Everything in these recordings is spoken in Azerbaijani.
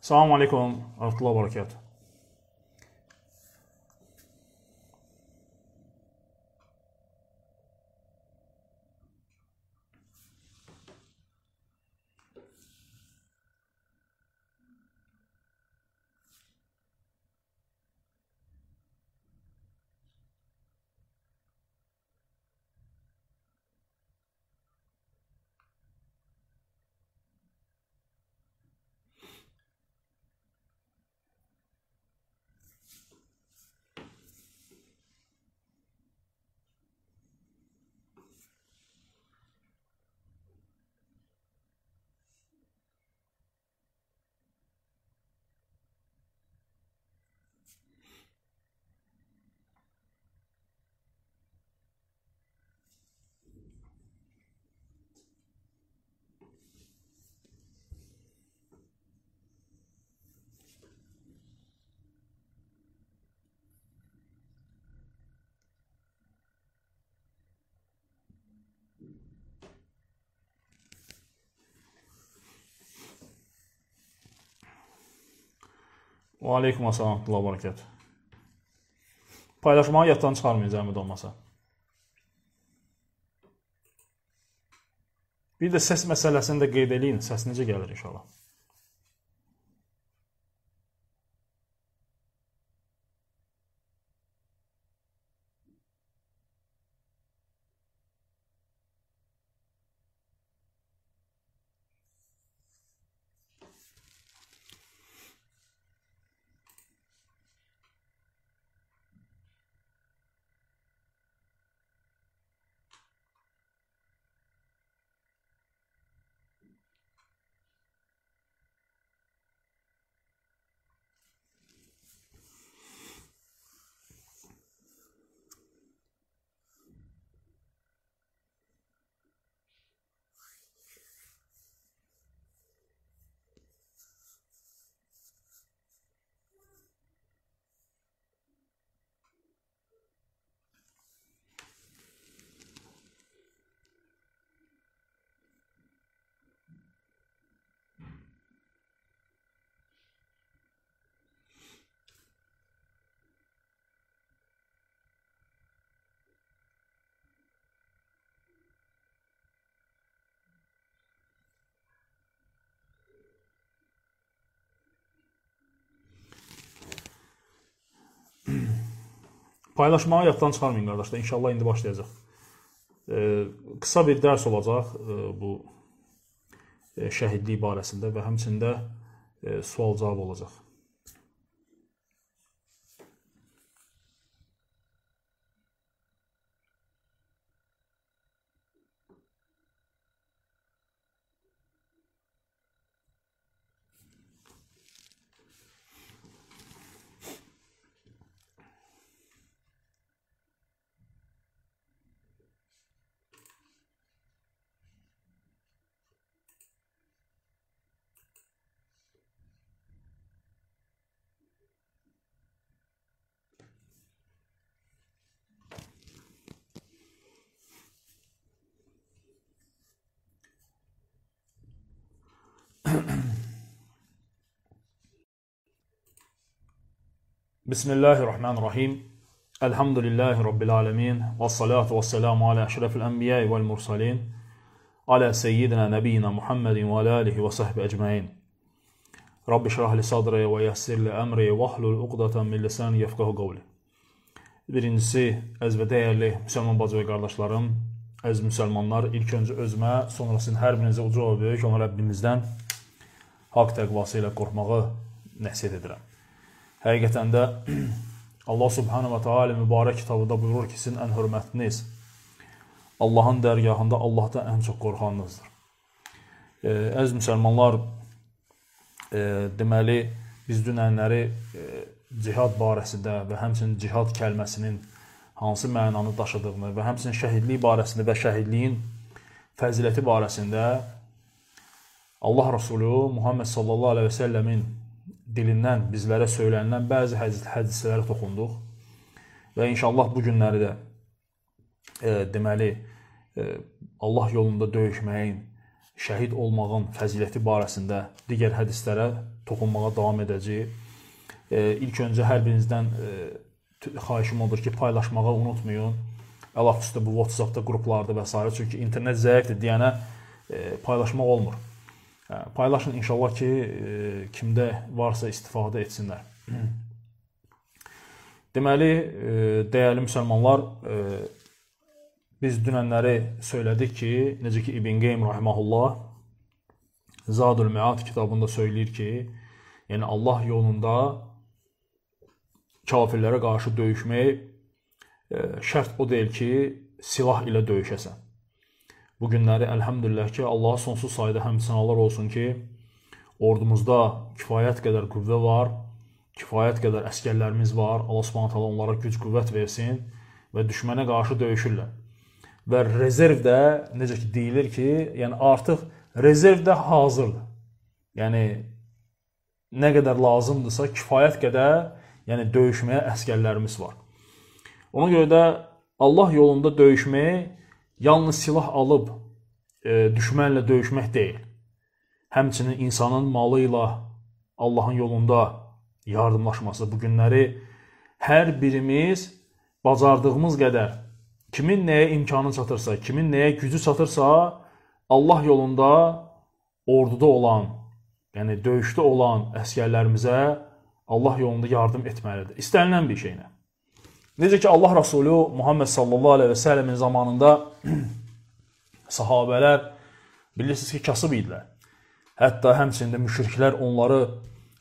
assalomu alaykum va rahmatullohi va barakatuh. Və aleykum assalam və bərəkət. Paylaşmağı yaddan çıxarmayın zəhmət olmasa. Bir də səs məsələsini də qeyd eləyin. Səs necə gəlir inşallah. Paylaşmağı yaddan çıxarmayın qardaşlar. İnşallah indi başlayacaq. E, qısa bir dərs olacaq e, bu e, şəhidlik barəsində və həmçində e, sual-cavab olacaq. Bismillahirrahmanirrahim. Elhamdülillahi Rabbil alemin. Və salatu və selamu alə əşrəfil ənbiyyə vəl mursalin. Alə seyyidina nəbiyyina Muhammedin və alə alihi və səhbi əcməin. Rabbi şrah li sadri və yəssir li əmri və ahlul uqdatan min lisani yefqahu qavli. Birincisi, əz və dəyərli müsəlman bacı və qardaşlarım, əziz müsəlmanlar, ilk öncə özümə, sonrasını hər birinizə uca və böyük olan Rəbbimizdən haqq təqvası ilə qorxmağı nəsiyyət edirəm. Həqiqətən də Allah subhanahu wa ta'ala mübarək kitabında buyurur ki, sizin ən hörmətliniz Allahın dərgahında Allahdan ən çox qorxanınızdır. E, əziz müsəlmanlar, e, deməli, biz dünənləri e, cihad barəsində və həmçinin cihad kəlməsinin hansı mənanı daşıdığını və həmçinin şəhidlik barəsində və şəhidliyin fəziləti barəsində Allah Rasulü Muhammed sallallahu əleyhi və səlləmin dilindən bizlərə söylənilən bəzi hədisələrə toxunduq və inşallah bu günləri də e, deməli e, Allah yolunda döyüşməyin, şəhid olmağın fəziləti barəsində digər hədislərə toxunmağa davam edəcəyik. E, ilk öncə hər birinizdən e, xahişim odur ki, paylaşmağı unutmayın. Əlaqəsdə bu WhatsApp-da qruplarda və s. çünki internet zəifdir deyənə e, paylaşmaq olmur. Paylaşın inşallah ki, e, kimdə varsa istifadə etsinlər. Deməli, e, dəyərli müsəlmanlar, e, biz dünənləri söylədik ki, necə ki İbn Qeym rahimehullah Zadul Məad kitabında söyləyir ki, yəni Allah yolunda kafirlərə qarşı döyüşmək şərt o deyil ki, silah ilə döyüşəsən. Bu günləri əlhəmdülillah ki, Allaha sonsuz sayda həmsənalar olsun ki, ordumuzda kifayət qədər qüvvə var, kifayət qədər əskərlərimiz var. Allah Subhanahu taala onlara güc qüvvət versin və düşmənə qarşı döyüşürlər. Və rezerv də necə ki deyilir ki, yəni artıq rezerv də hazırdır. Yəni nə qədər lazımdırsa kifayət qədər yəni döyüşməyə əskərlərimiz var. Ona görə də Allah yolunda döyüşməyə yalnız silah alıb e, düşmənlə döyüşmək deyil. Həmçinin insanın malı ilə Allahın yolunda yardımlaşması bu günləri hər birimiz bacardığımız qədər kimin nəyə imkanı çatırsa, kimin nəyə gücü çatırsa, Allah yolunda orduda olan, yəni döyüşdə olan əskərlərimizə Allah yolunda yardım etməlidir. İstənilən bir şeylə. Necə ki Allah Rasulü Muhammed sallallahu əleyhi və səlləmin zamanında sahabelər bilirsiniz ki, kasıb idilər. Hətta həmçində müşriklər onları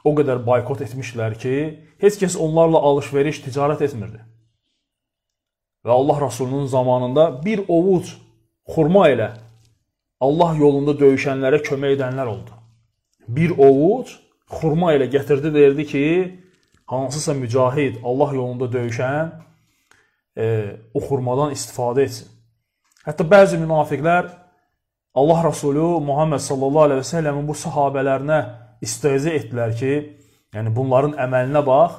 o qədər boykot etmişdilər ki, heç kəs onlarla alış-veriş, ticarət etmirdi. Və Allah Rasulunun zamanında bir ovuc xurma ilə Allah yolunda döyüşənlərə kömək edənlər oldu. Bir ovuc xurma ilə gətirdi, verdi ki, hansısa mücahid Allah yolunda döyüşən e, o xurmadan istifadə etsin. Hətta bəzi münafiqlər Allah Rasulü Muhammed sallallahu əleyhi və səlləmin bu sahabələrinə istehza etdilər ki, yəni bunların əməlinə bax,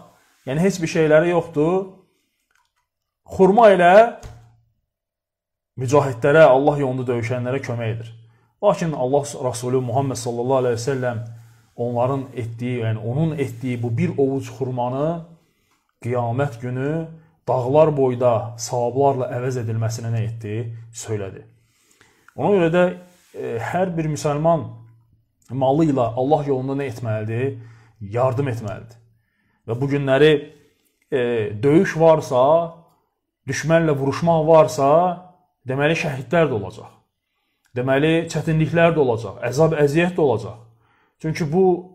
yəni heç bir şeyləri yoxdur. Xurma ilə mücahidlərə, Allah yolunda döyüşənlərə kömək edir. Lakin Allah Rasulü Muhammed sallallahu əleyhi və səlləm onların etdiyi, yəni onun etdiyi bu bir ovuc xurmanı qiyamət günü dağlar boyda savablarla əvəz edilməsinə nə etdi? Söylədi. Ona görə də e, hər bir müsəlman malı ilə Allah yolunda nə etməlidir? Yardım etməlidir. Və bu günləri e, döyüş varsa, düşmənlə vuruşmaq varsa, deməli şəhidlər də olacaq. Deməli çətinliklər də olacaq, əzab, əziyyət də olacaq. Çünki bu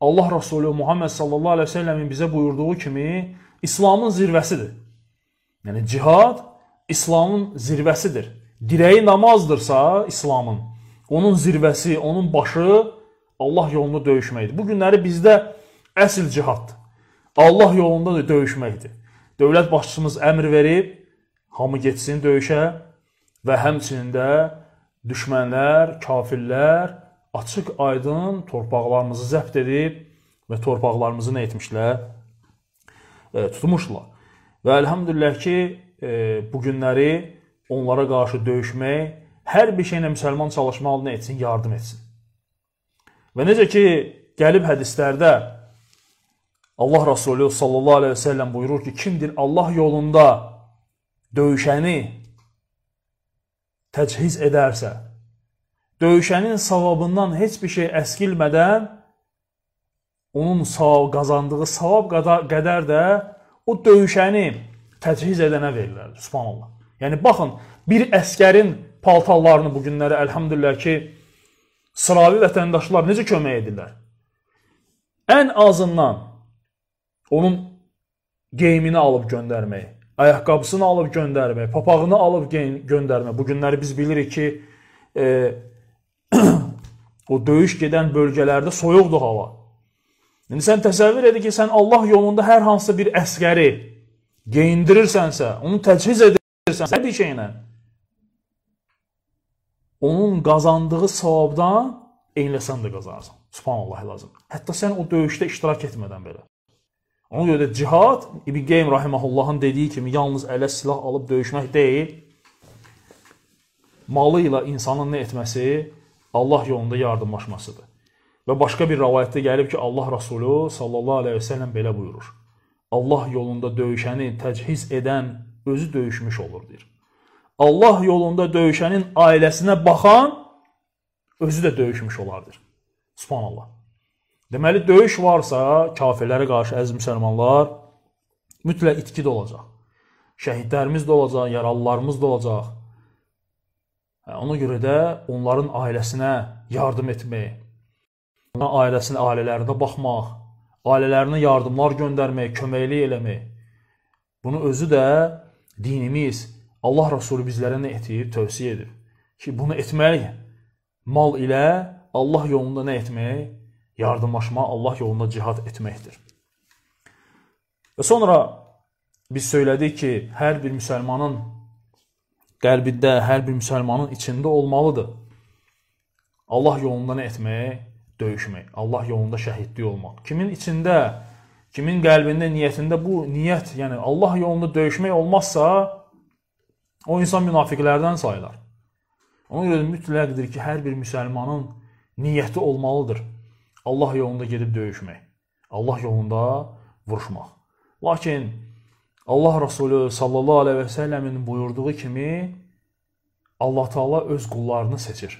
Allah Rasulü Muhammed sallallahu əleyhi və səlləmin bizə buyurduğu kimi İslamın zirvəsidir. Yəni cihad İslamın zirvəsidir. Dirəyi namazdırsa İslamın, onun zirvəsi, onun başı Allah yolunda döyüşməkdir. Bu günləri bizdə əsl cihaddır. Allah yolunda da döyüşməkdir. Dövlət başçımız əmr verib, hamı getsin döyüşə və həmçinin də düşmənlər, kafirlər açıq aydın torpaqlarımızı zəbt edib və torpaqlarımızı nə etmişlər? E, tutmuşlar. Və əlhamdülillah ki, e, bu günləri onlara qarşı döyüşmək, hər bir şeylə müsəlman çalışmalı nə etsin? Yardım etsin. Və necə ki, gəlib hədislərdə Allah Rasulü sallallahu əleyhi və səlləm buyurur ki, kimdir Allah yolunda döyüşəni təchiz edərsə, döyüşənin savabından heç bir şey əskilmədən onun savab qazandığı savab qədər də o döyüşəni təchiz edənə verirlər. Subhanallah. Yəni baxın, bir əskərin paltarlarını bu günləri elhamdülillah ki, sıravi vətəndaşlar necə kömək edirlər? Ən azından onun geyimini alıb göndərmək, ayaqqabısını alıb göndərmək, papağını alıb göndərmək. Bu günləri biz bilirik ki, e, o döyüş gedən bölgələrdə soyuqdur hava. İndi sən təsəvvür edin ki, sən Allah yolunda hər hansı bir əskəri geyindirirsənsə, onu təchiz edirsənsə, bir şeylə onun qazandığı savabdan eyləsən də qazanarsan. Subhanallah lazım. Hətta sən o döyüşdə iştirak etmədən belə. Ona görə də cihad İbn Qeym rahimehullahın dediyi kimi yalnız ələ silah alıb döyüşmək deyil, malı ilə insanın nə etməsi, Allah yolunda yardımlaşmasıdır. Və başqa bir rivayətdə gəlib ki, Allah Rəsulu sallallahu əleyhi və səlləm belə buyurur. Allah yolunda döyüşəni təchiz edən özü döyüşmüş olur deyir. Allah yolunda döyüşənin ailəsinə baxan özü də döyüşmüş olardır. Subhanallah. Deməli döyüş varsa kafirlərə qarşı əziz müsəlmanlar mütləq itki də olacaq. Şəhidlərimiz də olacaq, yaralılarımız da olacaq. Ona görə də onların ailəsinə yardım etmək, onların ailəsinə, ailələrinə baxmaq, ailələrinə yardımlar göndərmək, köməklik eləmək. Bunu özü də dinimiz, Allah Rəsulü bizlərə nə etib, tövsiyə edib ki, bunu etmək mal ilə Allah yolunda nə etmək? yardımlaşma, Allah yolunda cihad etməkdir. Və sonra biz söylədik ki, hər bir müsəlmanın qəlbində, hər bir müsəlmanın içində olmalıdır. Allah yolunda nə etmək? Döyüşmək. Allah yolunda şəhidlik olmaq. Kimin içində, kimin qəlbində, niyyətində bu niyyət, yəni Allah yolunda döyüşmək olmazsa, o insan münafiqlərdən sayılar. Ona görə mütləqdir ki, hər bir müsəlmanın niyyəti olmalıdır. Allah yolunda gedib döyüşmək, Allah yolunda vuruşmaq. Lakin Allah Rəsulü sallallahu əleyhi və səlləmin buyurduğu kimi Allah Taala öz qullarını seçir.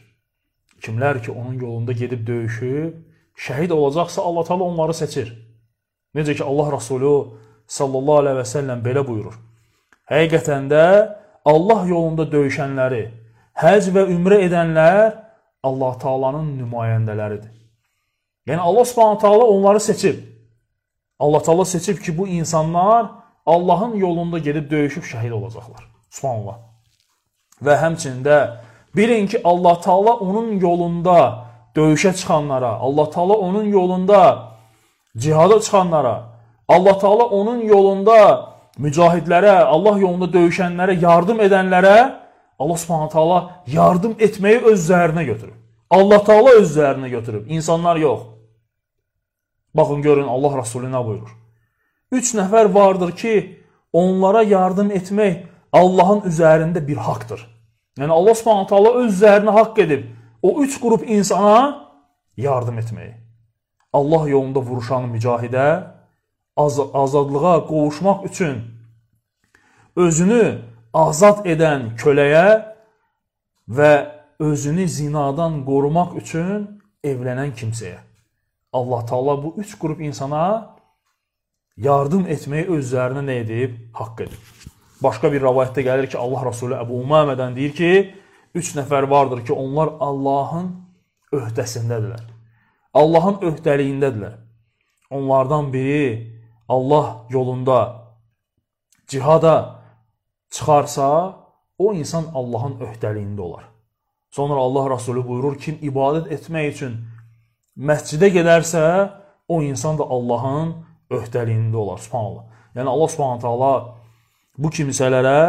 Kimlər ki onun yolunda gedib döyüşüb şəhid olacaqsa Allah Taala onları seçir. Necə ki Allah Rəsulü sallallahu əleyhi və səlləm belə buyurur. Həqiqətən də Allah yolunda döyüşənləri, həcc və ümrə edənlər Allah Taala'nın nümayəndələridir. Yəni Allah Subhanahu taala onları seçib. Allah Taala seçib ki, bu insanlar Allahın yolunda gedib döyüşüb şəhid olacaqlar. Subhanallah. Və həmçində bilin ki, Allah Taala onun yolunda döyüşə çıxanlara, Allah Taala onun yolunda cihada çıxanlara, Allah Taala onun yolunda mücahidlərə, Allah yolunda döyüşənlərə yardım edənlərə Allah Subhanahu taala yardım etməyi öz üzərinə götürüb. Allah Taala öz üzərinə götürüb, insanlar yox. Baxın görün Allah Rəsulü nə buyurur? 3 nəfər vardır ki, onlara yardım etmək Allahın üzərində bir haqqdır. Yəni Allah Subhanahu taala öz üzərinə haqq edib o 3 qrup insana yardım etməyi. Allah yolunda vuruşan mücahidə az azadlığa qovuşmaq üçün özünü azad edən köləyə və özünü zinadan qorumaq üçün evlənən kimsəyə. Allah Taala bu üç qrup insana yardım etməyi öz üzərinə nə edib? Haqq edib. Başqa bir rivayətdə gəlir ki, Allah Rəsulü Əbu Umamədən deyir ki, üç nəfər vardır ki, onlar Allahın öhdəsindədirlər. Allahın öhdəliyindədirlər. Onlardan biri Allah yolunda cihada çıxarsa, o insan Allahın öhdəliyində olar. Sonra Allah Rəsulü buyurur, kim ibadət etmək üçün məscidə gedərsə, o insan da Allahın öhdəliyində olar. Subhanallah. Yəni Allah Subhanahu taala bu kimsələrə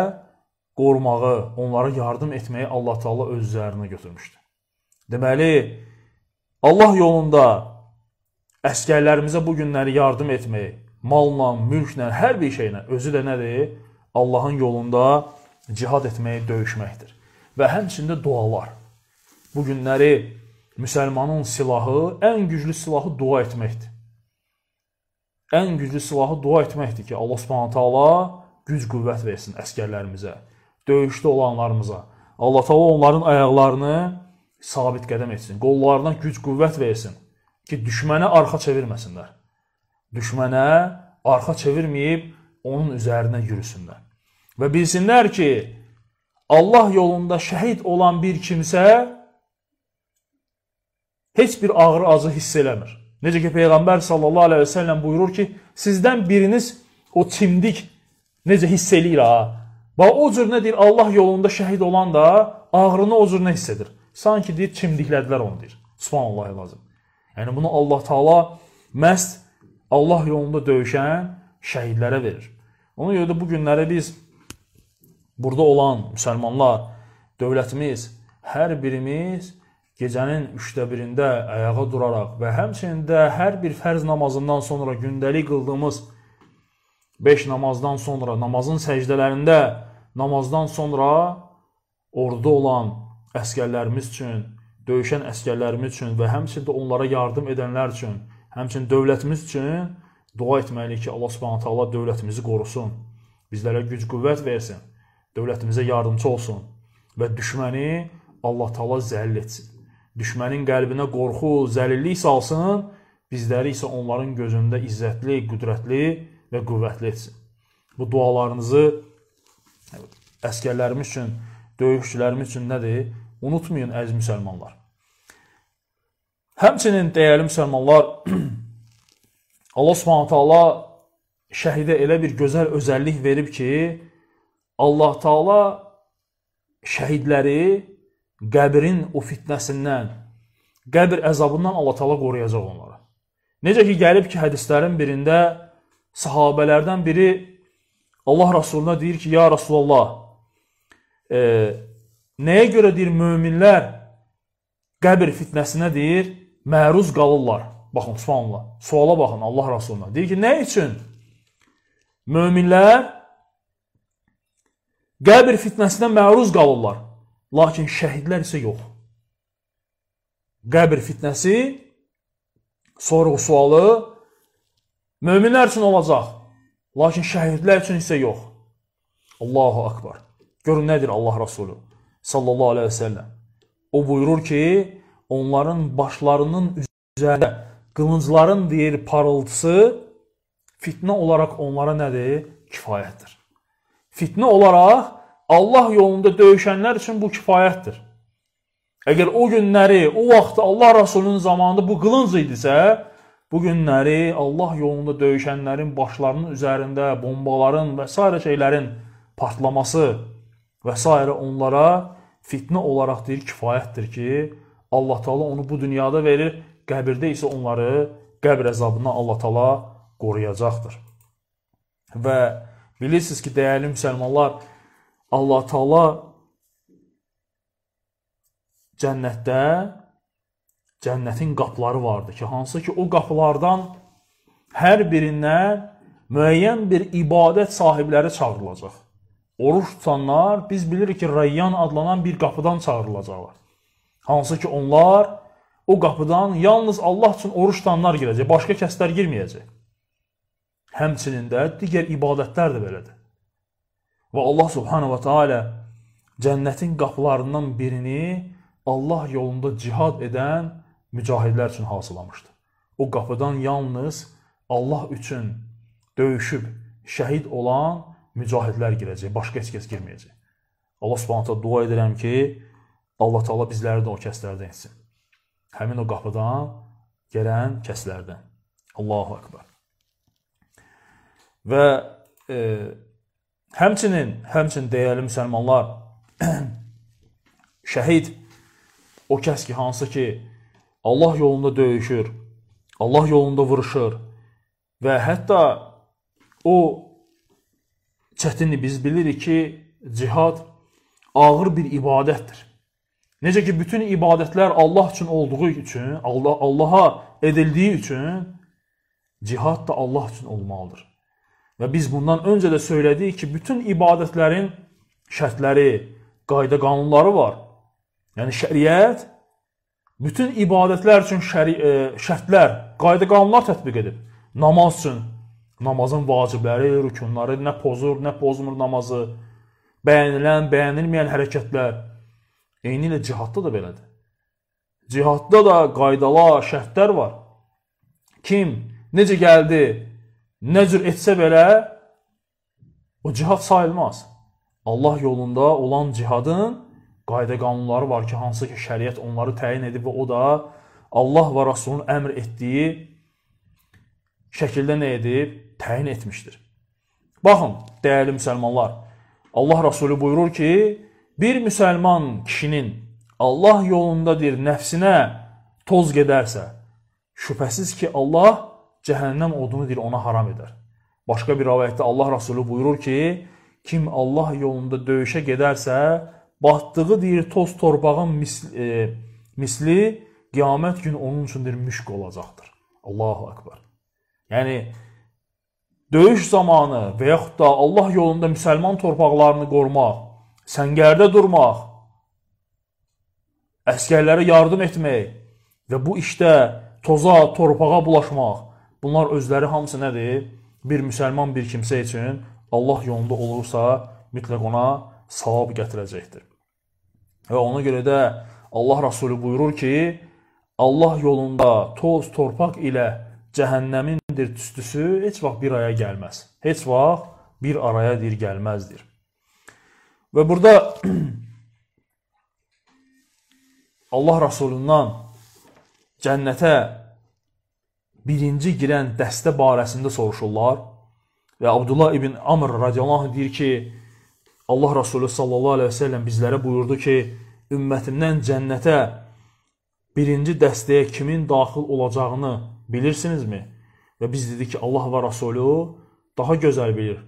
qorumağı, onlara yardım etməyi Allah Taala öz üzərinə götürmüşdü. Deməli, Allah yolunda əskərlərimizə bu günləri yardım etmək, malla, mülklə, hər bir şeylə özü də nədir? Allahın yolunda cihad etməyi, döyüşməkdir. Və həmçində dualar. Bu günləri müsəlmanın silahı, ən güclü silahı dua etməkdir. Ən güclü silahı dua etməkdir ki, Allah Subhanahu taala güc qüvvət versin əskərlərimizə, döyüşdə olanlarımıza. Allah Taala onların ayaqlarını sabit qədəm etsin, qollarına güc qüvvət versin ki, düşmənə arxa çevirməsinlər. Düşmənə arxa çevirməyib onun üzərinə yürüsünlər. Və bilsinlər ki, Allah yolunda şəhid olan bir kimsə heç bir ağrı acı hiss eləmir. Necə ki Peyğəmbər sallallahu əleyhi və səlləm buyurur ki, sizdən biriniz o çimdik necə hiss eləyir ha? Və o cür nə deyir Allah yolunda şəhid olan da ağrını o cür nə hiss edir? Sanki deyir çimdiklədilər onu deyir. Subhanallah lazım. Yəni bunu Allah Taala məhz Allah yolunda döyüşən şəhidlərə verir. Ona görə də bu günləri biz burada olan müsəlmanlar, dövlətimiz, hər birimiz gecənin üçdə birində ayağa duraraq və həmçinin də hər bir fərz namazından sonra gündəlik qıldığımız 5 namazdan sonra, namazın səcdələrində, namazdan sonra orada olan əskərlərimiz üçün döyüşən əskərlərimiz üçün və həmçinin də onlara yardım edənlər üçün, həmçinin dövlətimiz üçün dua etməliyik ki, Allah Subhanahu taala dövlətimizi qorusun. Bizlərə güc qüvvət versin. Dövlətimizə yardımçı olsun və düşməni Allah Taala zəll etsin. Düşmənin qəlbinə qorxu, zəlillik salsın, bizləri isə onların gözündə izzətli, qüdrətli və qüvvətli etsin. Bu dualarınızı əskərlərimiz üçün, döyüşçülərimiz üçün nədir? Unutmayın əziz müsəlmanlar. Həmçinin dəyərli müsəlmanlar Allah Subhanahu taala şəhidə elə bir gözəl özəllik verib ki, Allah Taala şəhidləri qəbrin o fitnəsindən, qəbr əzabından Allah Taala qoruyacaq onları. Necə ki gəlib ki hədislərin birində sahabelərdən biri Allah Rasuluna deyir ki, ya Rasulullah, e, nəyə görə deyir möminlər qəbr fitnəsinə deyir, məruz qalırlar. Baxın, subhanallah. Suala baxın Allah Rasuluna. Deyir ki, nə üçün möminlər qəbr fitnəsinə məruz qalırlar, lakin şəhidlər isə yox. Qəbr fitnəsi sorğu sualı möminlər üçün olacaq, lakin şəhidlər üçün isə yox. Allahu akbar. Görün nədir Allah Rasulü sallallahu əleyhi və səlləm. O buyurur ki, onların başlarının üzərində qılıncların deyir parıltısı fitnə olaraq onlara nədir? Kifayətdir. Fitnə olaraq Allah yolunda döyüşənlər üçün bu kifayətdir. Əgər o günləri, o vaxtda Allah Rasulunun zamanında bu qılınc idisə, bu günləri Allah yolunda döyüşənlərin başlarının üzərində bombaların və s. şeylərin partlaması və s. onlara fitnə olaraq deyir kifayətdir ki, Allah Taala onu bu dünyada verir, qəbirdə isə onları qəbr əzabından Allah Taala qoruyacaqdır. Və bilirsiniz ki, dəyərli müsəlmanlar, Allah Taala cənnətdə cənnətin qapıları vardı ki, hansı ki o qapılardan hər birindən müəyyən bir ibadət sahibləri çağırılacaq. Oruç tutanlar biz bilirik ki, Rayyan adlanan bir qapıdan çağırılacaqlar. Hansı ki onlar o qapıdan yalnız Allah üçün oruç tutanlar girəcək, başqa kəslər girməyəcək. Həmçinin də digər ibadətlər də belədir. Və Allah subhanahu wa taala cənnətin qapılarından birini Allah yolunda cihad edən mücahidlər üçün hazırlamışdı. O qapıdan yalnız Allah üçün döyüşüb şəhid olan mücahidlər girəcək, başqa heç kəs girməyəcək. Allah Subhanahu dua edirəm ki, Allah Taala bizləri də o kəslərdən etsin. Həmin o qapıdan gələn kəslərdən. Allahu akbar. Və e, həmçinin, həmçinin dəyərli müsəlmanlar şəhid o kəs ki, hansı ki Allah yolunda döyüşür, Allah yolunda vuruşur və hətta o çətinlik biz bilirik ki, cihad ağır bir ibadətdir. Necə ki, bütün ibadətlər Allah üçün olduğu üçün, Allah Allaha edildiyi üçün cihad da Allah üçün olmalıdır. Və biz bundan öncə də söylədik ki, bütün ibadətlərin şərtləri, qayda qanunları var. Yəni şəriət bütün ibadətlər üçün şəri ə, e, şərtlər, qayda qanunlar tətbiq edib. Namaz üçün namazın vacibləri, rükunları, nə pozur, nə pozmur namazı, bəyənilən, bəyənilməyən hərəkətlər Eyni ilə cihadda da belədir. Cihadda da qaydalar, şərtlər var. Kim necə gəldi, nə cür etsə belə o cihad sayılmaz. Allah yolunda olan cihadın qayda qanunları var ki, hansı ki şəriət onları təyin edib və o da Allah və Rasulun əmr etdiyi şəkildə nə edib? Təyin etmişdir. Baxın, dəyərli müsəlmanlar, Allah Rasulü buyurur ki, bir müsəlman kişinin Allah yolunda deyir, nəfsinə toz gedərsə, şübhəsiz ki, Allah cəhənnəm odunu deyir, ona haram edər. Başqa bir rəvayətdə Allah Rasulü buyurur ki, kim Allah yolunda döyüşə gedərsə, batdığı deyir, toz torpağın misli, e, misli qiyamət günü onun üçün deyir, müşk olacaqdır. Allahu Akbar. Yəni, döyüş zamanı və yaxud da Allah yolunda müsəlman torpaqlarını qorumaq, səngərdə durmaq, əskərlərə yardım etmək və bu işdə toza, torpağa bulaşmaq, bunlar özləri hamısı nədir? Bir müsəlman bir kimsə üçün Allah yolunda olursa, mütləq ona savab gətirəcəkdir. Və ona görə də Allah Rasulü buyurur ki, Allah yolunda toz, torpaq ilə cəhənnəmindir tüstüsü heç vaxt bir aya gəlməz. Heç vaxt bir araya dir gəlməzdir. Və burada Allah Rasulundan cənnətə birinci girən dəstə barəsində soruşurlar və Abdullah ibn Amr radiyallahu anh deyir ki, Allah Rasulü sallallahu aleyhi ve sellem bizlərə buyurdu ki, ümmətimdən cənnətə birinci dəstəyə kimin daxil olacağını bilirsinizmi? Və biz dedik ki, Allah və Rasulü daha gözəl bilir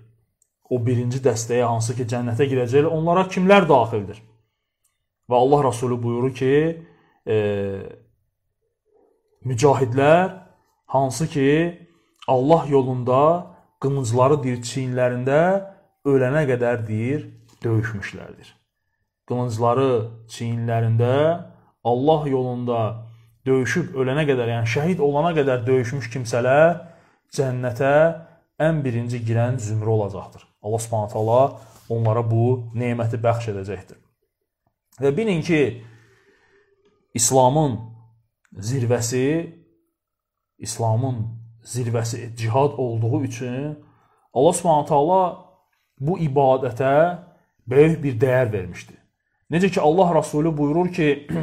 o birinci dəstəyə hansı ki cənnətə girəcəklər, onlara kimlər daxildir? Və Allah Rasulü buyurur ki, e, mücahidlər hansı ki Allah yolunda qılıncları deyir çiyinlərində ölənə qədər deyir döyüşmüşlərdir. Qılıncları çiyinlərində Allah yolunda döyüşüb ölənə qədər, yəni şəhid olana qədər döyüşmüş kimsələr cənnətə ən birinci girən zümrə olacaqdır. Allah Subhanahu taala onlara bu neməti bəxş edəcəkdir. Və bilin ki, İslamın zirvəsi İslamın zirvəsi cihad olduğu üçün Allah Subhanahu taala bu ibadətə böyük bir dəyər vermişdi. Necə ki Allah Rasulü buyurur ki,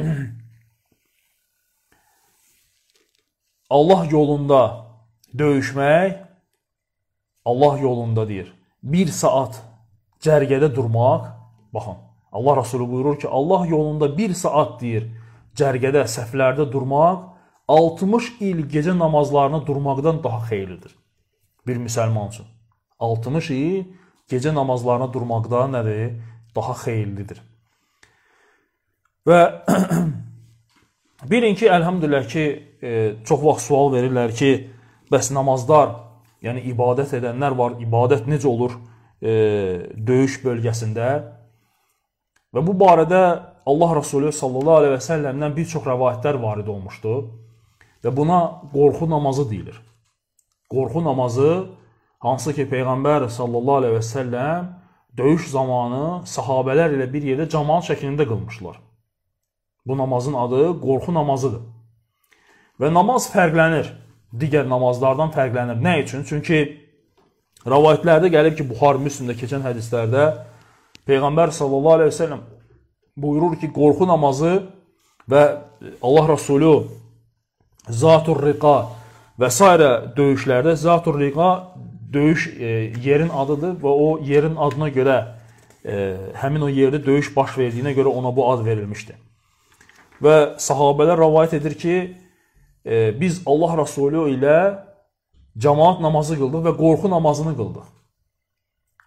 Allah yolunda döyüşmək Allah yolunda deyir bir saat cərgədə durmaq, baxın, Allah Rasulü buyurur ki, Allah yolunda bir saat deyir, cərgədə, səhvlərdə durmaq 60 il gecə namazlarını durmaqdan daha xeyirlidir. Bir müsəlman üçün. 60 il gecə namazlarına durmaqda nədir? Daha xeyirlidir. Və bilin ki, əlhamdülillah ki, e, çox vaxt sual verirlər ki, bəs namazlar yəni ibadət edənlər var. İbadət necə olur e, döyüş bölgəsində? Və bu barədə Allah Rasulü sallallahu əleyhi və səlləmdən bir çox rəvayətlər varid olmuşdu və buna qorxu namazı deyilir. Qorxu namazı hansı ki peyğəmbər sallallahu əleyhi və səlləm döyüş zamanı sahabelər ilə bir yerdə cəmaət şəklində qılmışlar. Bu namazın adı qorxu namazıdır. Və namaz fərqlənir digər namazlardan fərqlənir. Nə üçün? Çünki rəvayətlərdə gəlib ki, Buxar Müslimdə keçən hədislərdə Peyğəmbər sallallahu əleyhi və səlləm buyurur ki, qorxu namazı və Allah Rəsulü Zatur Riqa və s. döyüşlərdə Zatur Riqa döyüş e, yerin adıdır və o yerin adına görə e, həmin o yerdə döyüş baş verdiyinə görə ona bu ad verilmişdi. Və sahabelər rəvayət edir ki, e, biz Allah Rəsulü ilə cəmaat namazı qıldıq və qorxu namazını qıldıq.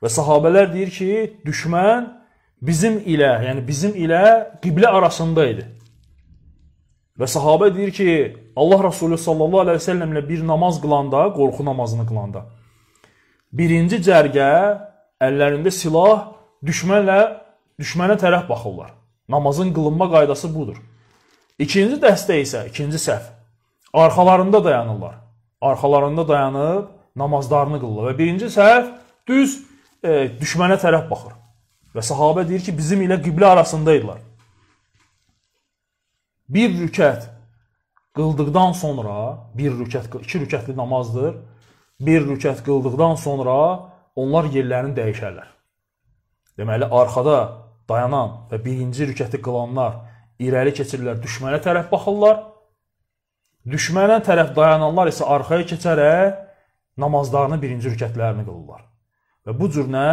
Və sahabələr deyir ki, düşmən bizim ilə, yəni bizim ilə qiblə arasında idi. Və sahabə deyir ki, Allah Rəsulü sallallahu əleyhi və səlləmlə bir namaz qılanda, qorxu namazını qılanda, birinci cərgə əllərində silah düşmənlə düşmənə tərəf baxırlar. Namazın qılınma qaydası budur. İkinci dəstə isə, ikinci səhv arxalarında dayanırlar. Arxalarında dayanıb namazlarını qılırlar və birinci səhv düz e, düşmənə tərəf baxır. Və sahabə deyir ki, bizim ilə qiblə arasındaydılar. Bir rükət qıldıqdan sonra, bir rükət, iki rükətli namazdır. Bir rükət qıldıqdan sonra onlar yerlərini dəyişərlər. Deməli, arxada dayanan və birinci rükəti qılanlar irəli keçirlər, düşmənə tərəf baxırlar. Düşmənə tərəf dayananlar isə arxaya keçərək namazlarını birinci rükətlərini qılırlar. Və bu cür nə?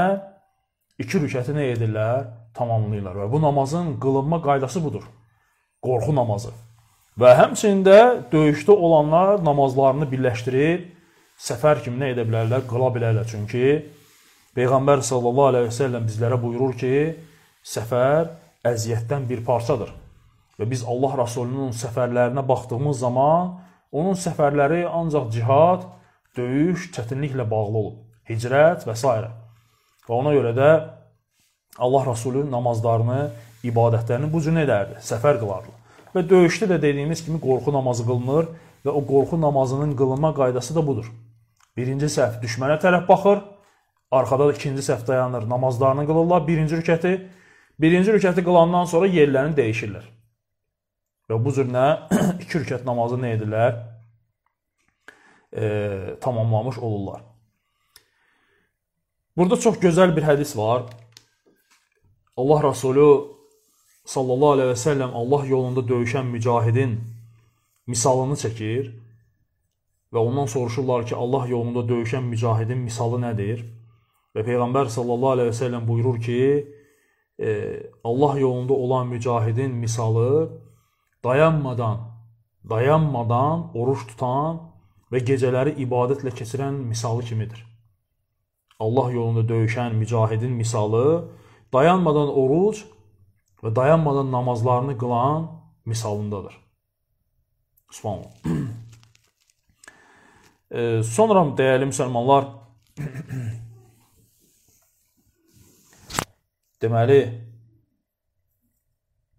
İki rükəti nə edirlər? Tamamlayırlar. Və bu namazın qılınma qaydası budur. Qorxu namazı. Və həmçində döyüşdə olanlar namazlarını birləşdirib səfər kimi nə edə bilərlər? Qıla bilərlər. Çünki Peyğəmbər sallallahu əleyhi və səlləm bizlərə buyurur ki, səfər əziyyətdən bir parçadır. Və biz Allah Rasulunun səfərlərinə baxdığımız zaman onun səfərləri ancaq cihad, döyüş, çətinliklə bağlı olub. Hicrət və s. Və ona görə də Allah Rasulü namazlarını, ibadətlərini bu cür edərdi, səfər qılardı. Və döyüşdə də dediyimiz kimi qorxu namazı qılınır və o qorxu namazının qılınma qaydası da budur. Birinci səhv düşmənə tərəf baxır, arxada da ikinci səhv dayanır, namazlarını qılırlar, birinci rükəti. Birinci rükəti qılandan sonra yerlərini dəyişirlər. Və bu cür nə? iki rükət namazı nə edirlər? E, tamamlamış olurlar. Burada çox gözəl bir hədis var. Allah Rasulü sallallahu aleyhi və səlləm Allah yolunda döyüşən mücahidin misalını çəkir və ondan soruşurlar ki, Allah yolunda döyüşən mücahidin misalı nədir? Və Peyğəmbər sallallahu aleyhi və səlləm buyurur ki, e, Allah yolunda olan mücahidin misalı dayanmadan, dayanmadan oruç tutan və gecələri ibadətlə keçirən misalı kimidir. Allah yolunda döyüşən mücahidin misalı dayanmadan oruc və dayanmadan namazlarını qılan misalındadır. Subhanallah. e, sonra dəyərli müsəlmanlar deməli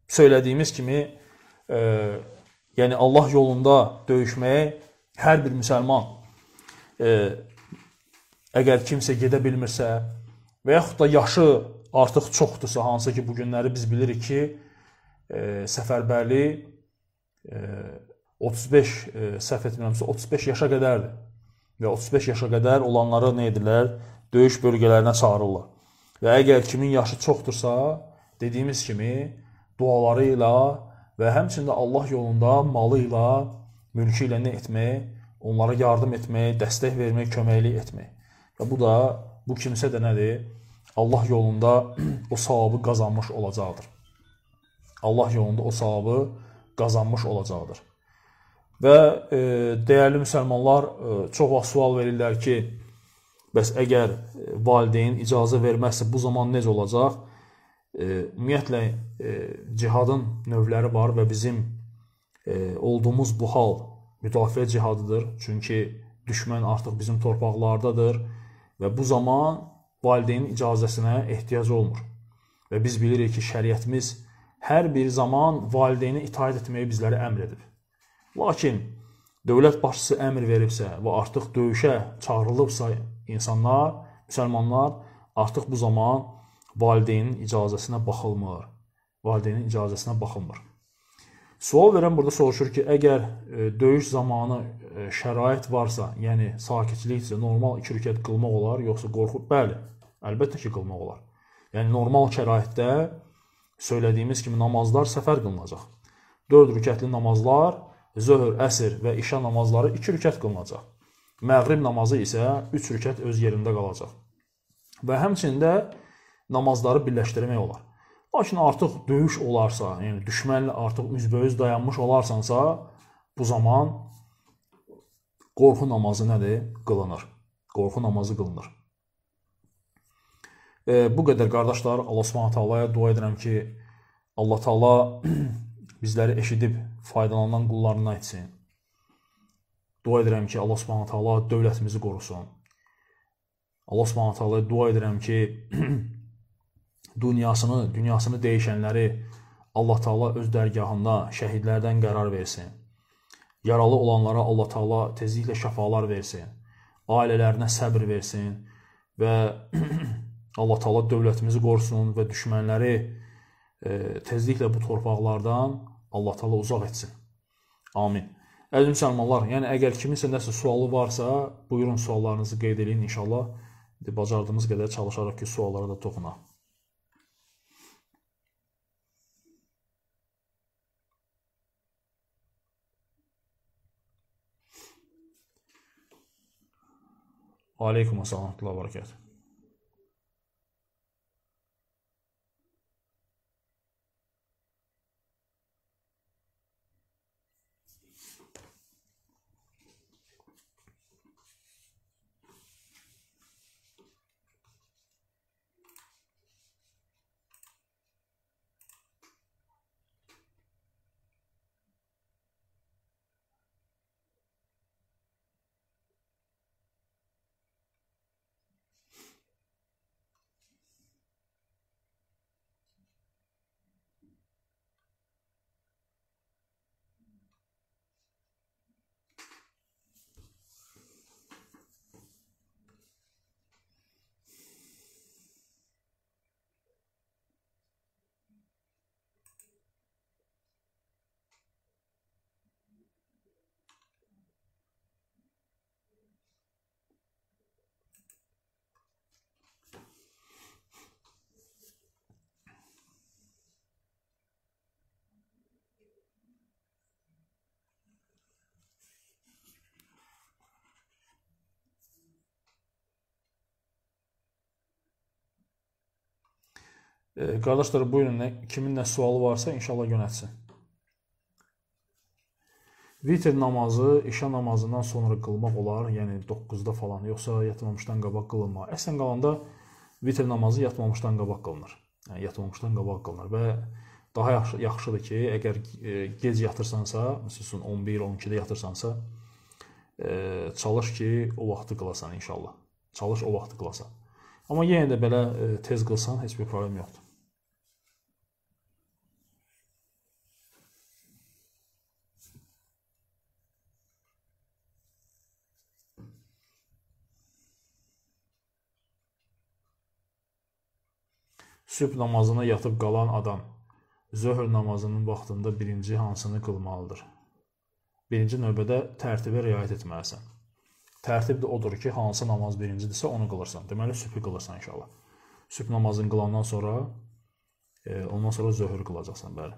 söylədiyimiz kimi e, yəni Allah yolunda döyüşməyə hər bir müsəlman e, əgər kimsə gedə bilmirsə və yaxud da yaşı artıq çoxdursa, hansı ki, bu günləri biz bilirik ki, e, səfərbərli e, 35 e, səhv etmirəmsə 35 yaşa qədərdir. Və 35 yaşa qədər olanları nə edirlər? Döyüş bölgələrinə çağırırlar. Və əgər kimin yaşı çoxdursa, dediyimiz kimi duaları ilə və həmçində Allah yolunda malı ilə, mülkü ilə nə etmək? Onlara yardım etmək, dəstək vermək, köməklik etmək. Və bu da bu kimsə də nədir? Allah yolunda o savabı qazanmış olacaqdır. Allah yolunda o savabı qazanmış olacaqdır. Və e, dəyərli müsəlmanlar e, çox vaxt sual verirlər ki, bəs əgər valideyn icazə verməzsə bu zaman necə olacaq? E, ümumiyyətlə e, cihadın növləri var və bizim e, olduğumuz bu hal müdafiə cihadıdır. Çünki düşmən artıq bizim torpaqlardadır və bu zaman valideynin icazəsinə ehtiyac olmur. Və biz bilirik ki, şəriətimiz hər bir zaman valideynə itaat etməyi bizlərə əmr edib. Lakin dövlət başçısı əmr veribsə və artıq döyüşə çağırılıbsa insanlar, müsəlmanlar artıq bu zaman valideynin icazəsinə baxılmır. Valideynin icazəsinə baxılmır. Sual verən burada soruşur ki, əgər e, döyüş zamanı şərait varsa, yəni sakitçiliksə, normal 2 rükət qılmaq olar, yoxsa qorxu? Bəli, əlbəttə ki, qılmaq olar. Yəni normal şəraitdə söylədiyimiz kimi namazlar səfər qılınacaq. 4 rükətli namazlar zöhr, əsr və işa namazları 2 rükət qılınacaq. Məğrib namazı isə 3 rükət öz yerində qalacaq. Və həmçində namazları birləşdirmək olar. Lakin artıq döyüş olarsa, yəni düşmənlə artıq üzbəüz dayanmış olarsansa, bu zaman qorxu namazı nədir? Qılınır. Qorxu namazı qılınır. E, bu qədər qardaşlar, Allah Subhanahu taalaya dua edirəm ki, Allah Taala bizləri eşidib faydalanan qullarına etsin. Dua edirəm ki, Allah Subhanahu taala dövlətimizi qorusun. Allah Subhanahu taalaya dua edirəm ki, dünyasını, dünyasını dəyişənləri Allah Taala öz dərgahında şəhidlərdən qərar versin. Yaralı olanlara Allah Taala tezliklə şəfalar versin. Ailələrinə səbr versin və Allah Taala dövlətimizi qorusun və düşmənləri e, tezliklə bu torpaqlardan Allah Taala uzaq etsin. Amin. Əziz müsəlmanlar, yəni əgər kiminsə nəsə sualı varsa, buyurun suallarınızı qeyd edin inşallah. Bacardığımız qədər çalışaraq ki, suallara da toxunaq. va alaykum assalom va barakatuh. E, qardaşlar, buyurun, nə, kimin nə sualı varsa inşallah yönətsin. Vitr namazı işə namazından sonra qılmaq olar, yəni 9-da falan, yoxsa yatmamışdan qabaq qılınma. Əslən qalanda vitr namazı yatmamışdan qabaq qılınır. Yəni yatmamışdan qabaq qılınır və daha yaxşı yaxşıdır ki, əgər e, gec yatırsansa, məsələn 11-12-də yatırsansa, e, çalış ki, o vaxtı qılasan inşallah. Çalış o vaxtı qılasan. Amma yenə də belə e, tez qılsan heç bir problem yoxdur. Sübh namazına yatıb qalan adam zöhr namazının vaxtında birinci hansını qılmalıdır? Birinci növbədə tərtibə riayət etməlisən. Tərtib də odur ki, hansı namaz birincidirsə onu qılırsan. Deməli sübhü qılırsan inşallah. Sübh namazını qılandan sonra e, ondan sonra zöhr qılacaqsan, bəli.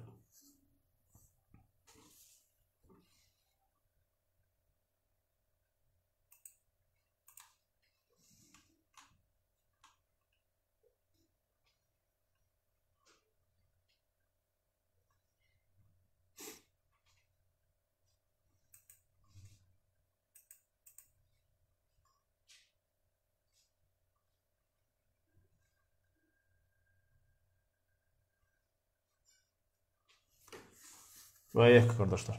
Və yek qardaşlar.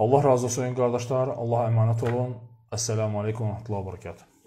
Allah razı olsun qardaşlar. Allah əmanət olun. Əssəlamu alaykum və rahmetullah və bərəkətuh.